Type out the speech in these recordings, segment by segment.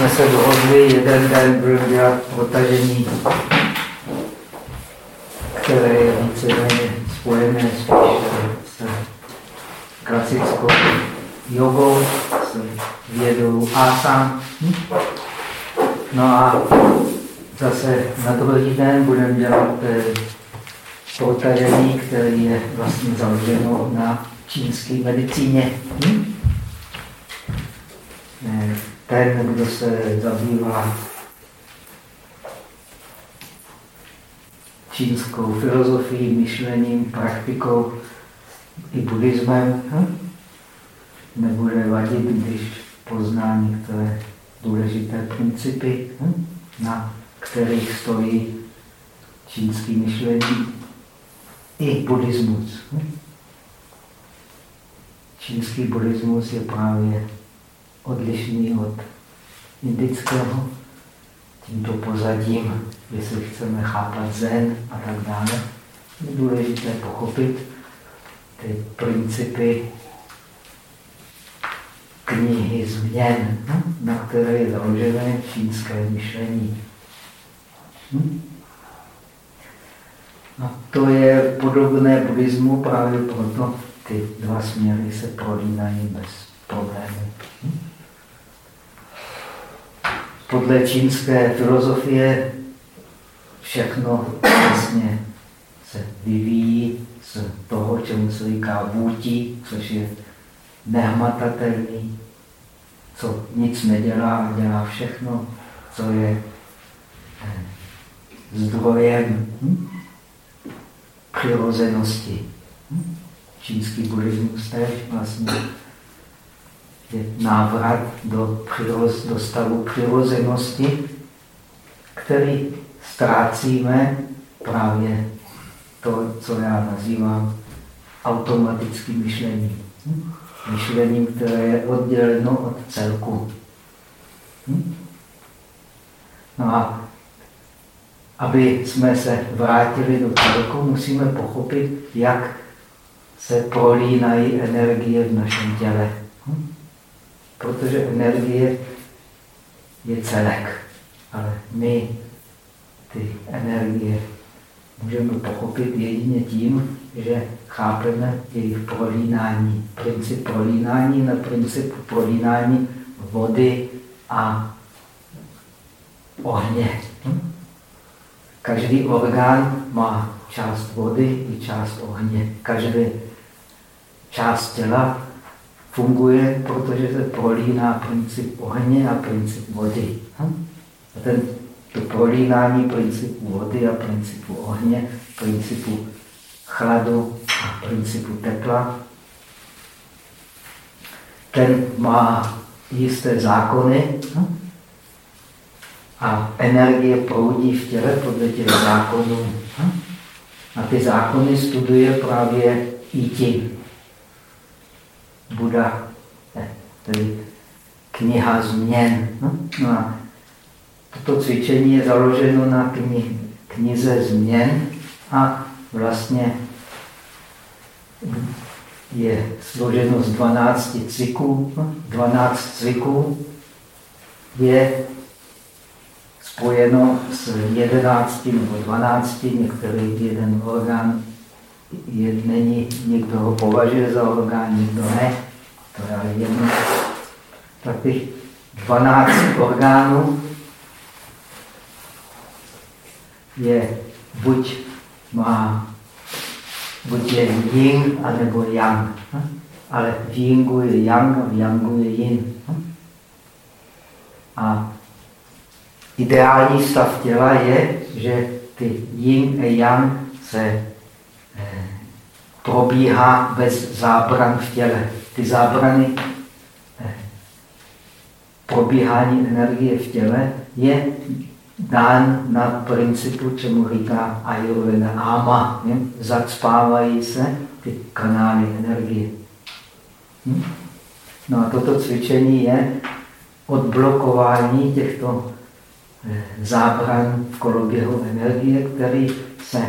jsme se dohodli, jeden den budeme dělat protažení, které je víceméně spojené s klasickou jogou, s vědou asán. No a zase na druhý den budeme dělat protažení, které je vlastně založeno na čínské medicíně. Ten, kdo se zabývá čínskou filozofií, myšlením, praktikou i buddhismem, hm? nebude vadit, když pozná některé důležité principy, hm? na kterých stojí čínský myšlení i buddhismus. Hm? Čínský buddhismus je právě odlišný od indického tímto pozadím, jestli chceme chápat zen a tak dále. Je důležité pochopit ty principy knihy změn, hm, na které je založené čínské myšlení. Hm? A to je podobné buddhismu, právě proto ty dva směry se prolínají bez problémů. Hm? Podle čínské filozofie všechno vlastně se vyvíjí z toho, čemu se říká vůtí, což je nehmatatelný, co nic nedělá a dělá všechno, co je eh, zdrojem hm? přirozenosti. Hm? Čínský buddhismus vlastně je návrat do, přiroz, do stavu přirozenosti, který ztrácíme právě to, co já nazývám automatickým myšlením. Hm? Myšlením, které je odděleno od celku. Hm? No a aby jsme se vrátili do celku, musíme pochopit, jak se prolínají energie v našem těle. Hm? Protože energie je celek. Ale my ty energie můžeme pochopit jedině tím, že chápeme jejich prolínání. Princip prolínání na princip prolínání vody a ohně. Hm? Každý orgán má část vody i část ohně. Každý část těla funguje, protože se prolíná princip ohně a princip vody. Hm? A ten, to prolínání principu vody a principu ohně, principu chladu a principu tepla, ten má jisté zákony hm? a energie proudí v těle podle těch zákonů. Hm? A ty zákony studuje právě i tím. Buda, tedy kniha změn. No, no a toto cvičení je založeno na kni, knize změn a vlastně je složeno z 12 cviků. 12 cviků je spojeno s 11 nebo 12, některý jeden orgán je, není, někdo ho považuje za orgán, někdo ne, to je ale jedno. Tak těch 12 orgánů je buď má buď je yin, anebo yang. Ale v yingu je yang, v yangu je yin. A ideální stav těla je, že ty yin a yang se probíhá bez zábran v těle. Ty zábrany eh, probíhání energie v těle je dán na principu, čemu říká Ayurveda Ama. Je? Zacpávají se ty kanály energie. Hm? No a toto cvičení je odblokování těchto eh, zábran v koloběhu energie, který se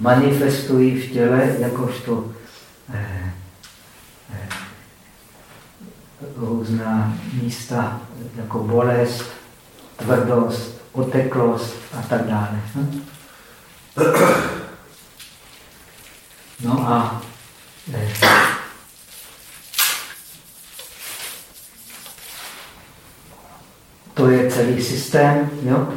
manifestují v těle jakožto eh, eh, různá místa jako bolest, tvrdost, oteklost a tak dále. Hm? No a eh, to je celý systém. Jo?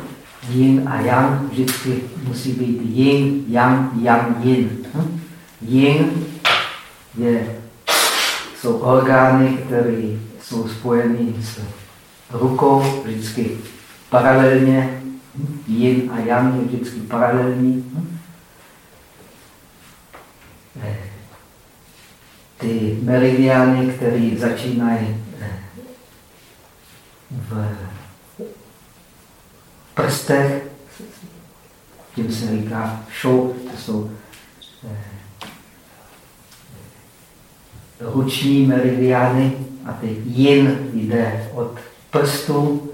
Yin a yang vždycky musí být yin, yang, yang, yin. Hm? Yin je, jsou orgány, které jsou spojeny s rukou, vždycky paralelně. Hm? Yin a yang je vždycky paralelní. Hm? Eh, ty meridiány, které začínají eh, v prstech, tím se říká šou, to jsou eh, ruční meridiány a ty jin jde od prstu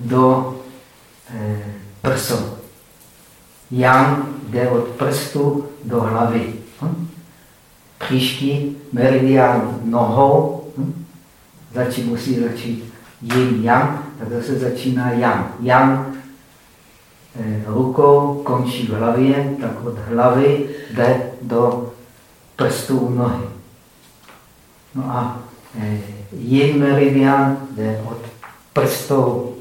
do eh, prsu. Yang jde od prstu do hlavy. Hm? Příští meridián nohou hm? začí, musí začít yin yang, tak zase začíná yang. Yang eh, rukou končí v hlavě, tak od hlavy jde do prstů u nohy. No a eh, yin meridian jde od prstou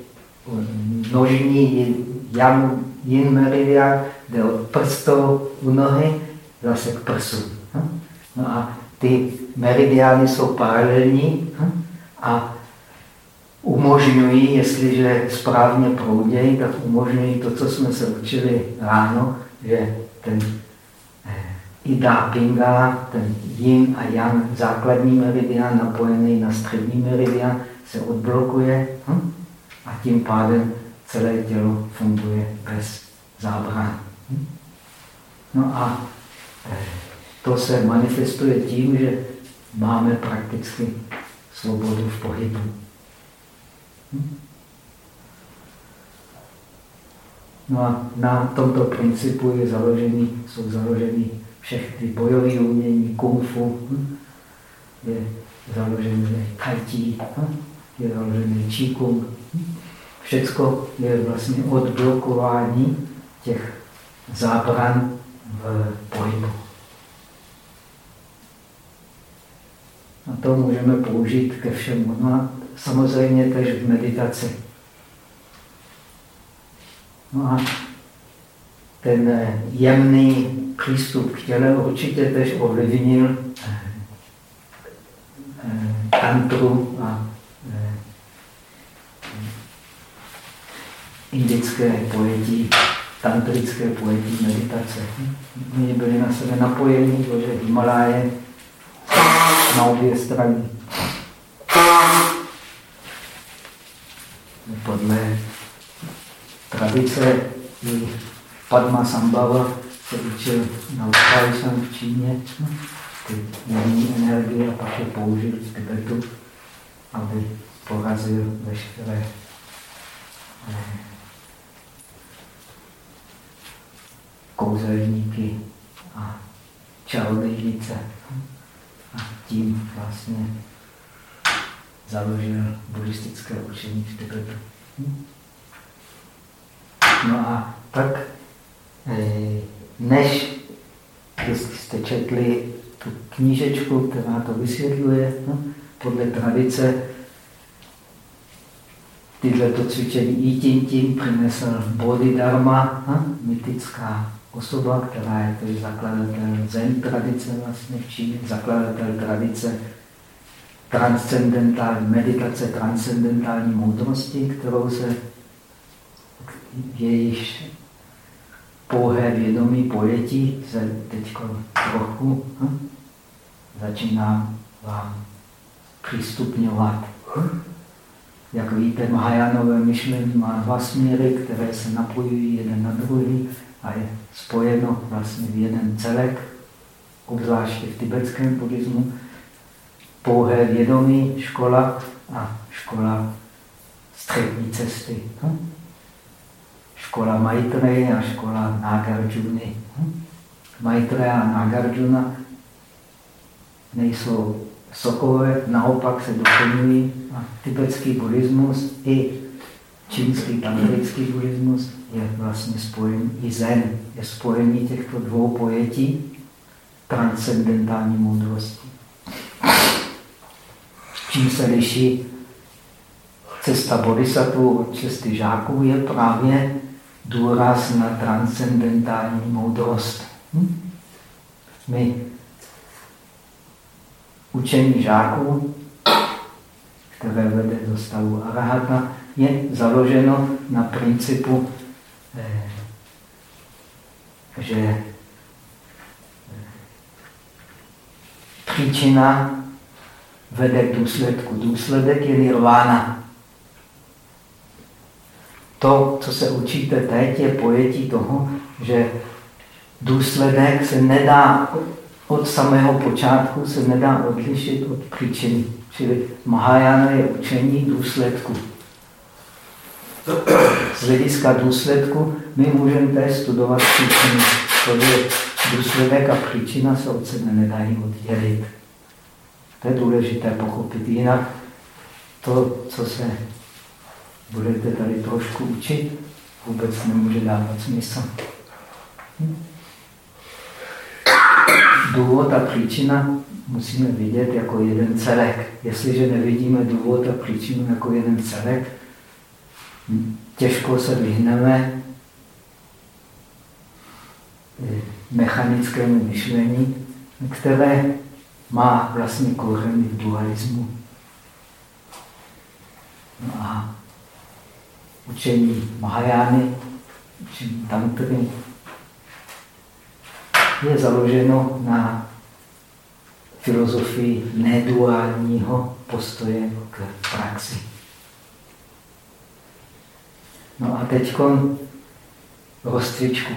nožní, yang yin meridian jde od prstou u nohy zase k prsu. Hm? No a ty meridiány jsou paralelní hm? a umožňují, jestliže správně proudějí, tak umožňují to, co jsme se učili ráno, že ten eh, Ida Pinga, ten yin a yang, základní meridian napojený na střední meridian, se odblokuje hm? a tím pádem celé tělo funguje bez zábran. Hm? No a eh, to se manifestuje tím, že máme prakticky svobodu v pohybu. No a na tomto principu je založený, jsou založeny všechny bojové umění, kung fu, je založený tai chi, je založený qigong. Všecko je vlastně odblokování těch zábran v pohybu. A to můžeme použít ke všemu. No a samozřejmě tež v meditaci. No a ten eh, jemný přístup k těle určitě tež ovlivnil eh, eh, tantru a indické pojetí, tantrické pojetí meditace. Oni byli na sebe napojeni, protože Himaláje na obě strany. Podle tradice Padma Sambhava se učil na Upajsan v Číně ty jemní energie a pak je použil v Tibetu, aby porazil veškeré eh, kouzelníky a čarodějnice. A tím vlastně založil buddhistické učení v Tibetu. No a tak, eh, než jste četli tu knížečku, která to vysvětluje, no, podle tradice tyhle to cvičení i tím tím přinesl Bodhidharma, no, mytická osoba, která je to zakladatel zen tradice vlastně v Číně, zakladatel tradice transcendentální meditace, transcendentální moudrosti, kterou se jejíž pouhé vědomí pojetí se teď trochu hm, začíná vám přistupňovat. Hm? Jak víte, Mahajánové myšlení má dva směry, které se napojují jeden na druhý a je spojeno vlastně v jeden celek, obzvláště v tibetském buddhismu pouhé vědomí, škola a škola střední cesty. Hm? Škola Maitreya a škola Nagarjuna. Hm? Maitreya a Nagarjuna nejsou sokové, naopak se doplňují a tibetský buddhismus i čínský tantrický buddhismus je vlastně spojen i zen, je spojení těchto dvou pojetí transcendentální moudrosti. Čím se liší cesta bodhisattva od cesty žáků je právě důraz na transcendentální moudrost. Hm? My učení žáků, které vede do stavu arahata, je založeno na principu, eh, že eh, příčina vede k důsledku. Důsledek je nirvana. To, co se učíte teď, je pojetí toho, že důsledek se nedá od samého počátku se nedá odlišit od příčiny. Čili Mahajana je učení důsledku. Z hlediska důsledku my můžeme studovat příčiny, protože důsledek a příčina se od sebe nedají oddělit. To je důležité pochopit. Jinak to, co se budete tady trošku učit, vůbec nemůže dávat smysl. Důvod a příčina musíme vidět jako jeden celek. Jestliže nevidíme důvod a příčinu jako jeden celek, těžko se vyhneme mechanickému myšlení, které má vlastně kořeny v dualismu. No a učení Mahajány, učení Tantry, je založeno na filozofii neduálního postoje k praxi. No a teď rozcvičku.